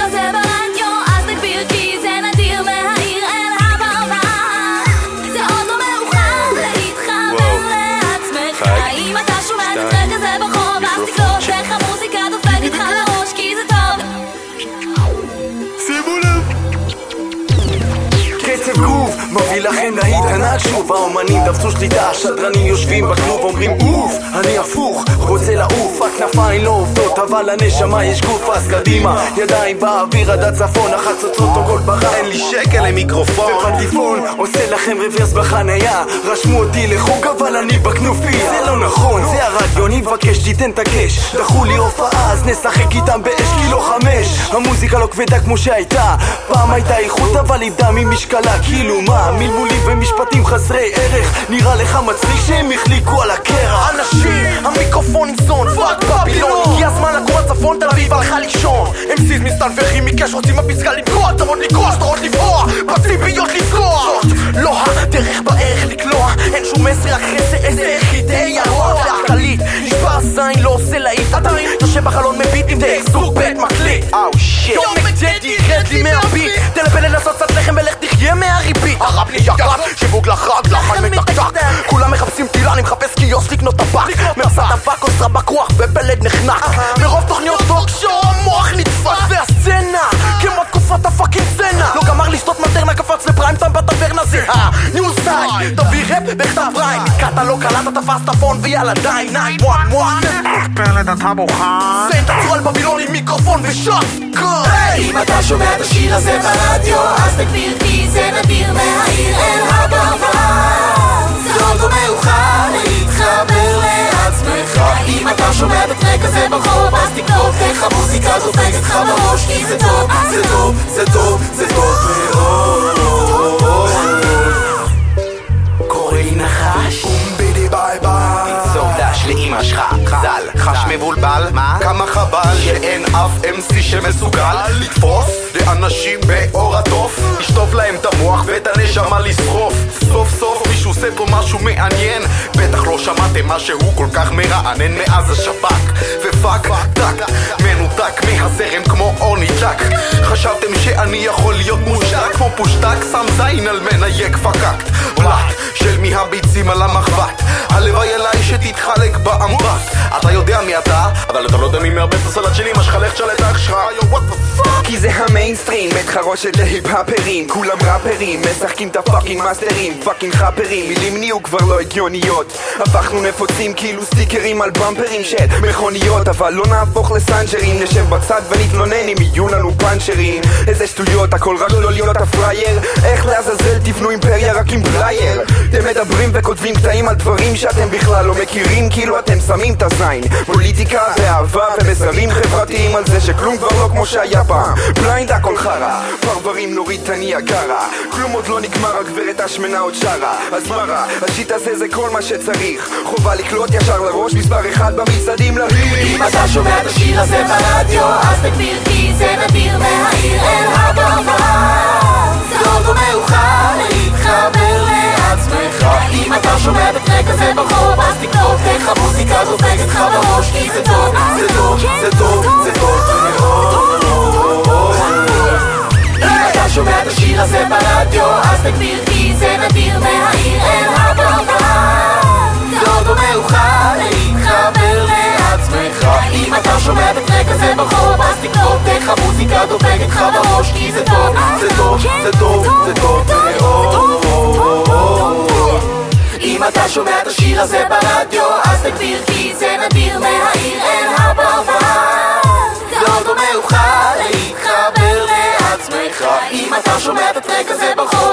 הזה ברדיו, אז תגביר כי זה נדיר מהעיר אל הפרבר. זה עוד לא מאוחר להתחבר לעצמך. אם אתה שומע את הטרק הזה ברחוב, אז תקלוט איך המוזיקה דופקת לך לראש כי זה טוב. שימו לב. קצב גוף מביא לכם להיט ענק שוב האומנים תפסו שליטה השדרנים יושבים בכלוב אומרים אוף אני הפוך רוצה לעוף הכנפיים לא עובדות אבל לנשמה יש גוף אז קדימה. ידיים באוויר עד הצפון החצוצות עוגות ברק. אין לי שקל למיקרופון. ובטיפון עושה לכם רוורס בחנייה. רשמו אותי לחוג אבל אני בכנופיה. זה לא נכון זה הרדיו אני מבקש תיתן את הקש. דחו לי הופעה אז נשחק איתם באש כי לא חמש. המוזיקה לא כבדה כמו שהייתה. פעם הייתה איכות אבל איבדה ממשקלה כאילו מה מלמולים ומשפטים חסרי ערך. נראה לך מצחיק שהם החליקו על הקרח? אנשים, המיקרופון עם זון, פאק בבילון הגיע הזמן לקום הצפון, תל אביב הלכה לישון. MCs מסתנוורים מקש, רוצים בפסגה לפגוע שטרות לקרוע, שטרות לפרוע, בציפיות לפגוע. זאת לא הדרך בערך לקלוע. אין שום מסר, רק חסר איזה יחידי הרוע. להחליט, נשבר זין, לא עושה להיט. עדיין יושב בחלון מביט עם דרך סוג בית מקליט. אאו שיט יום מקדדי, רד לי מהביט הרב לי יקר, שיווק לחג, לחיים מתקתק כולם מחפשים טילה, אני מחפש קיוסק לקנות טבק. מרסת אבק, עושה בכוח ופלד נחנק. מרוב תוכניות טוקשו המוח נדפק זה הסצנה כמו תקופת ה fucking סצנה. לא גמר לשתות מטרנה, style תביא ראפ בכתב rhyme נתקעת לא קלטת תפסת phone ויאללה די ניי וואן וואן פלד אתה מוכן? סיים תעצור על בבילון עם מיקרופון ושוט אם אתה שומע את השיר הזה ברדיו, אז תגביר כי זה נדיר מהעיר אל הפרבר. זה עוד לא מאוחר להתחבר לעצמך. אם אתה שומע את הטרק הזה ברחוב, אז תקלוט איך המוזיקה דופקת לך בראש כי זה טוב, זה טוב, זה טוב, זה טוב מאוד. מבולבל, מה? כמה חבל שאין אף MC שמסוגל לתפוס לאנשים באור התוף. לשטוף להם את המוח ואת הנשמה לשרוף. סוף סוף מישהו עושה פה משהו מעניין. בטח לא שמעתם משהו כל כך מרענן מאז השב"ק ופאק טאק מנותק מהזרם כמו אוני ג'אק חשבתם שאני יכול להיות מושתק? כמו פושטק שם זין על מנייק פקקט בלאט של מי הביצים על המחבת? הלוואי אליי שתתחלק באמבט. אתה יודע מי אתה אבל אתה לא יודע מי מערבב את הסלט של אמא שלך לך תשאל את אח שלך כי זה המיינסטרים, בית חרושת להיפ-הופרים. כולם ראפרים, משחקים את ה fucking מאסטרים. fucking חאפרים, מילים נהיו כבר לא הגיוניות. הפכנו נפוצים כאילו סטיקרים על במפרים של מכוניות. אבל לא נהפוך לסנג'רים נשב בצד ונתלונן אם יהיו לנו פאנצ'רים. איזה שטויות, הכל רק לא להיות הפראייר איך לעזאזל תבנו אימפריה רק עם בלייר אתם מדברים וכותבים קטעים על דברים שאתם בכלל לא מכירים כאילו אתם שמים את הזין. פוליטיקה ואהבה ומסרים חברתיים על זה שכלום כבר לא כמו שהיה פעם. בליינד הכל חרא פרברים נורית אני הגרה. כלום עוד לא נגמר הגברת השמנה עוד שרה. אז מה רע? השיט הזה זה כל מה שצריך. חובה לקלוט ישר לראש מספר אחד במצעדים לריב. אם אתה שומע את השיר הזה ברדיו, אז תגביר כי זה נדיר מהעיר אל הפרבר. זה עוד לא מאוחר אתה שומע את השיר הזה ברדיו, אז תגביר כי זה נדיר מהעיר אל עוד לא מאוחר להתחבר לעצמך. אם אתה שומע את הטרק הזה ברחוב, אז תקלוט איך המוזיקה דופקת לך בראש הזה ברדיו, אז תגביר כי זה נדיר מהעיר אל הפרבר. זה עוד לא מאוחר להתחבר לעצמך. אם אתה שומע את הטרק הזה ברחוב,